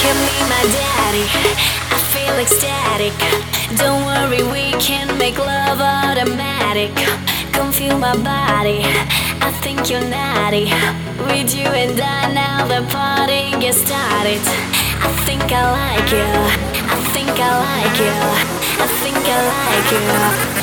Can be my daddy. I feel ecstatic. Don't worry, we can make love automatic. Come feel my body. I think you're naughty. With you and I now the party gets started. I think I like you. I think I like you. I think I like you.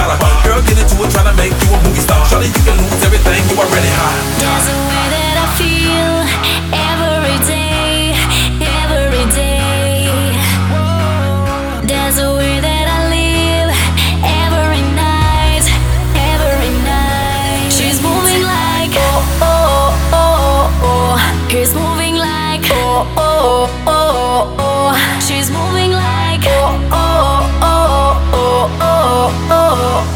You can Girl, get into it, tryna make you a movie star. Charlie, you can lose everything, you already hot. There's a way that I feel every day, every day. There's a way that I live every night, every night. She's moving like oh oh oh oh. He's moving like oh oh oh oh. She's moving